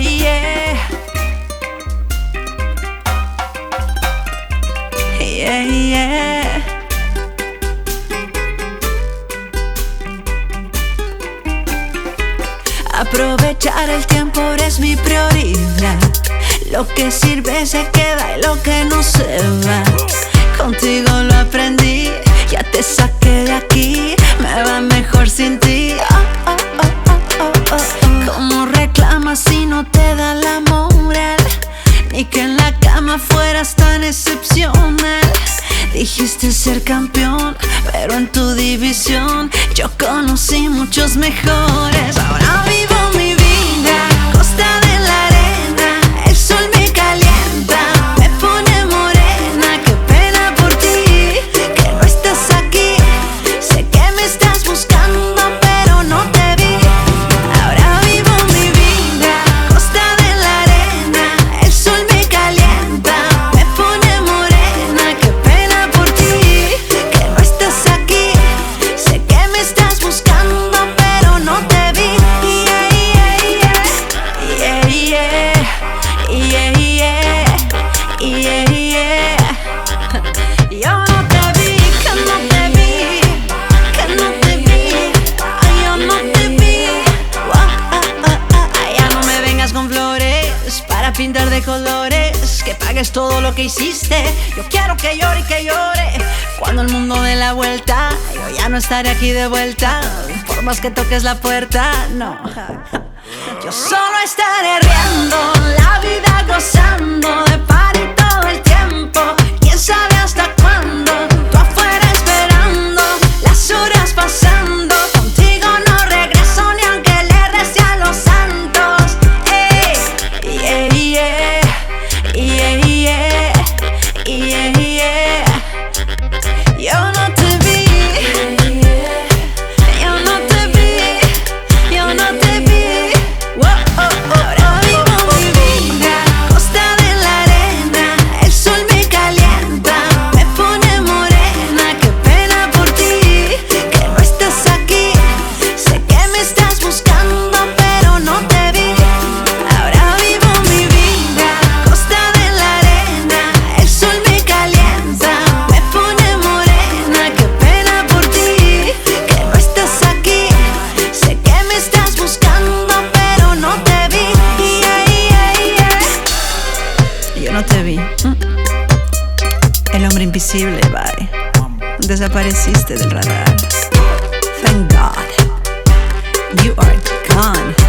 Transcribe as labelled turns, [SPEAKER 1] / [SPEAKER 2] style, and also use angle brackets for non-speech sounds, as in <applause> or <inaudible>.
[SPEAKER 1] yeah. Yeah, yeah. Aprovechar el tiempo es mi prioridad. Lo que sirve se queda y lo que no se va. Contigo no fueras tan excepcional. Dijiste ser campeón, pero en tu división yo conocí muchos mejores. Ahora vivo niegues todo lo que hiciste. Yo quiero que llore y que llore. Cuando el mundo dé la vuelta, yo ya no estaré aquí de vuelta. Por más que toques la puerta, no. <laughs> Yo solo estaré invisible, bye. Desapareciste del radar. Thank God. You are gone.